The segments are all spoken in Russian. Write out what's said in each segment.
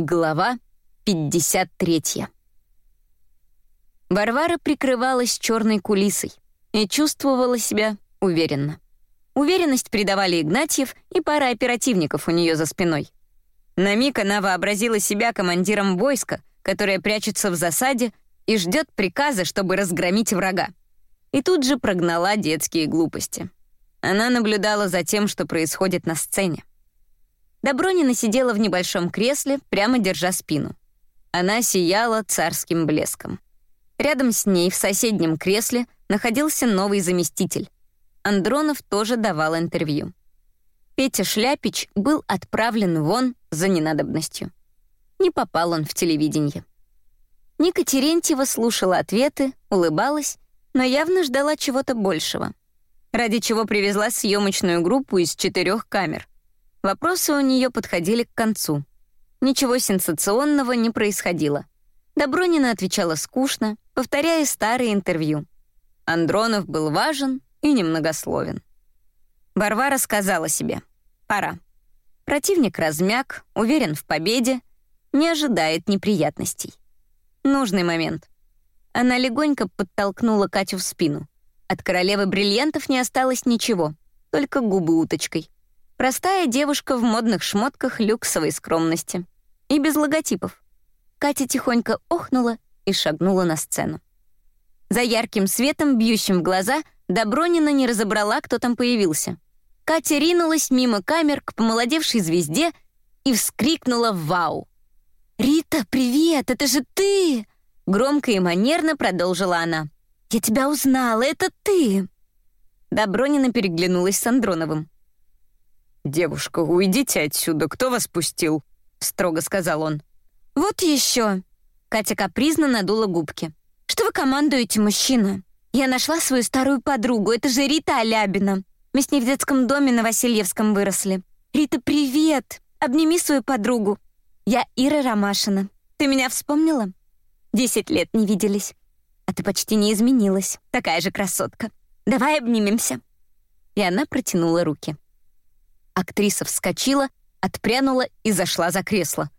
Глава 53. Варвара прикрывалась черной кулисой и чувствовала себя уверенно. Уверенность придавали Игнатьев и пара оперативников у нее за спиной. На миг она вообразила себя командиром войска, которое прячется в засаде и ждет приказа, чтобы разгромить врага. И тут же прогнала детские глупости. Она наблюдала за тем, что происходит на сцене. Добронина сидела в небольшом кресле, прямо держа спину. Она сияла царским блеском. Рядом с ней в соседнем кресле находился новый заместитель. Андронов тоже давал интервью. Петя Шляпич был отправлен вон за ненадобностью. Не попал он в телевидение. Ника Терентьева слушала ответы, улыбалась, но явно ждала чего-то большего. Ради чего привезла съемочную группу из четырех камер — Вопросы у нее подходили к концу. Ничего сенсационного не происходило. Добронина отвечала скучно, повторяя старые интервью. Андронов был важен и немногословен. Варвара сказала себе «Пора». Противник размяк, уверен в победе, не ожидает неприятностей. Нужный момент. Она легонько подтолкнула Катю в спину. От королевы бриллиантов не осталось ничего, только губы уточкой. Простая девушка в модных шмотках люксовой скромности. И без логотипов. Катя тихонько охнула и шагнула на сцену. За ярким светом, бьющим в глаза, Добронина не разобрала, кто там появился. Катя ринулась мимо камер к помолодевшей звезде и вскрикнула «Вау!». «Рита, привет! Это же ты!» Громко и манерно продолжила она. «Я тебя узнала, это ты!» Добронина переглянулась с Андроновым. «Девушка, уйдите отсюда, кто вас пустил?» — строго сказал он. «Вот еще!» — Катя капризно надула губки. «Что вы командуете, мужчина? Я нашла свою старую подругу, это же Рита Алябина. Мы с ней в детском доме на Васильевском выросли. Рита, привет! Обними свою подругу. Я Ира Ромашина. Ты меня вспомнила? Десять лет не виделись. А ты почти не изменилась. Такая же красотка. Давай обнимемся». И она протянула руки. Актриса вскочила, отпрянула и зашла за кресло.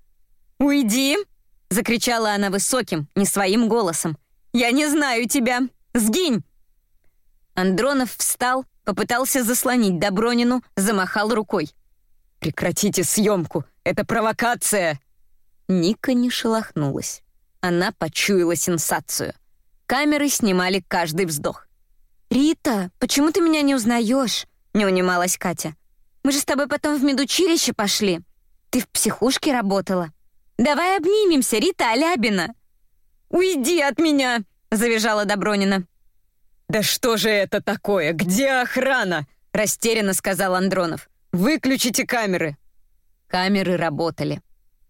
«Уйди!» — закричала она высоким, не своим голосом. «Я не знаю тебя! Сгинь!» Андронов встал, попытался заслонить Добронину, замахал рукой. «Прекратите съемку! Это провокация!» Ника не шелохнулась. Она почуяла сенсацию. Камеры снимали каждый вздох. «Рита, почему ты меня не узнаешь?» — не унималась Катя. Мы же с тобой потом в медучилище пошли. Ты в психушке работала. Давай обнимемся, Рита Алябина». «Уйди от меня!» — завизжала Добронина. «Да что же это такое? Где охрана?» — растерянно сказал Андронов. «Выключите камеры!» Камеры работали.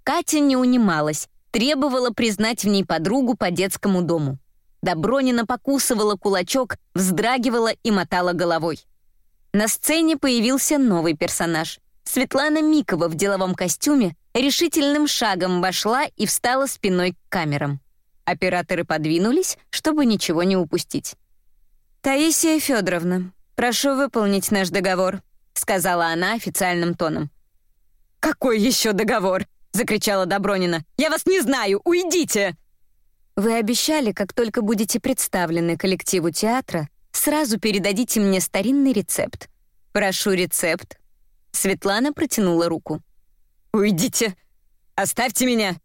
Катя не унималась, требовала признать в ней подругу по детскому дому. Добронина покусывала кулачок, вздрагивала и мотала головой. На сцене появился новый персонаж. Светлана Микова в деловом костюме решительным шагом вошла и встала спиной к камерам. Операторы подвинулись, чтобы ничего не упустить. «Таисия Федоровна, прошу выполнить наш договор», сказала она официальным тоном. «Какой еще договор?» — закричала Добронина. «Я вас не знаю! Уйдите!» «Вы обещали, как только будете представлены коллективу театра, Сразу передадите мне старинный рецепт. Прошу рецепт». Светлана протянула руку. «Уйдите! Оставьте меня!»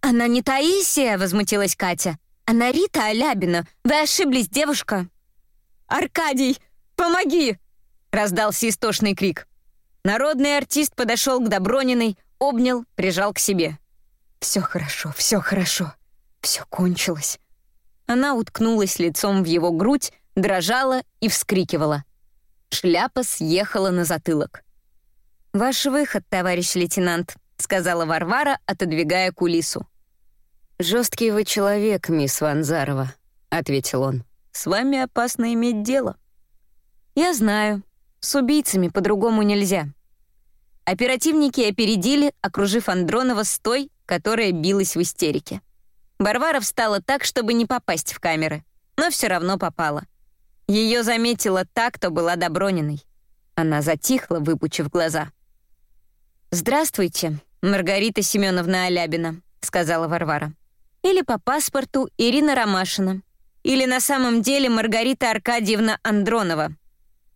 «Она не Таисия!» — возмутилась Катя. «Она Рита Алябина. Вы ошиблись, девушка!» «Аркадий, помоги!» — раздался истошный крик. Народный артист подошел к Доброниной, обнял, прижал к себе. «Все хорошо, все хорошо. Все кончилось». Она уткнулась лицом в его грудь, дрожала и вскрикивала. Шляпа съехала на затылок. «Ваш выход, товарищ лейтенант», — сказала Варвара, отодвигая кулису. «Жесткий вы человек, мисс Ванзарова», — ответил он. «С вами опасно иметь дело». «Я знаю. С убийцами по-другому нельзя». Оперативники опередили, окружив Андронова с той, которая билась в истерике. Варвара встала так, чтобы не попасть в камеры, но все равно попала — ее заметила та, кто была Доброниной. Она затихла, выпучив глаза. «Здравствуйте, Маргарита Семеновна Алябина», — сказала Варвара. «Или по паспорту Ирина Ромашина. Или на самом деле Маргарита Аркадьевна Андронова.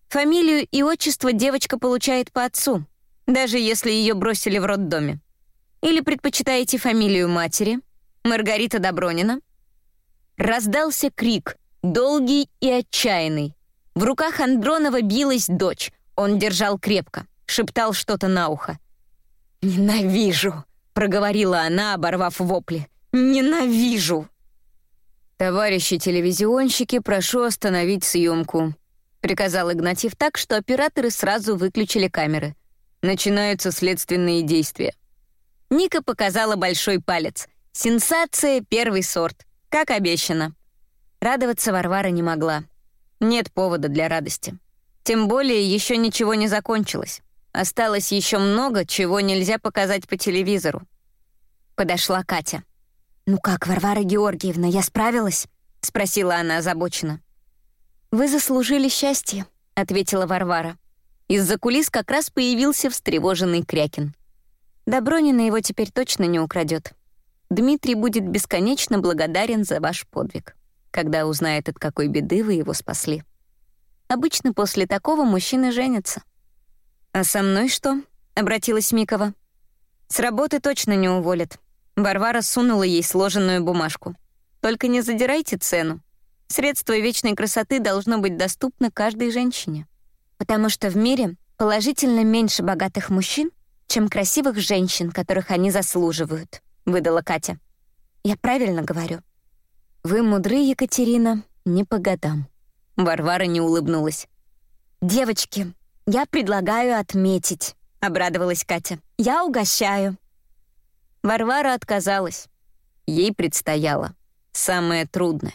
Фамилию и отчество девочка получает по отцу, даже если ее бросили в роддоме. Или предпочитаете фамилию матери, Маргарита Добронина?» Раздался крик, долгий и отчаянный. В руках Андронова билась дочь. Он держал крепко, шептал что-то на ухо. «Ненавижу!» — проговорила она, оборвав вопли. «Ненавижу!» «Товарищи телевизионщики, прошу остановить съемку», — приказал Игнатьев так, что операторы сразу выключили камеры. Начинаются следственные действия. Ника показала большой палец. Сенсация первый сорт, как обещано. Радоваться Варвара не могла. Нет повода для радости. Тем более еще ничего не закончилось. Осталось еще много, чего нельзя показать по телевизору. Подошла Катя. «Ну как, Варвара Георгиевна, я справилась?» — спросила она озабоченно. «Вы заслужили счастье», — ответила Варвара. Из-за кулис как раз появился встревоженный Крякин. Добронина его теперь точно не украдет. Дмитрий будет бесконечно благодарен за ваш подвиг когда узнает, от какой беды вы его спасли. Обычно после такого мужчины женятся. «А со мной что?» — обратилась Микова. «С работы точно не уволят». Варвара сунула ей сложенную бумажку. «Только не задирайте цену. Средство вечной красоты должно быть доступно каждой женщине. Потому что в мире положительно меньше богатых мужчин, чем красивых женщин, которых они заслуживают», — выдала Катя. «Я правильно говорю?» «Вы мудры, Екатерина, не по годам». Варвара не улыбнулась. «Девочки, я предлагаю отметить», — обрадовалась Катя. «Я угощаю». Варвара отказалась. Ей предстояло самое трудное.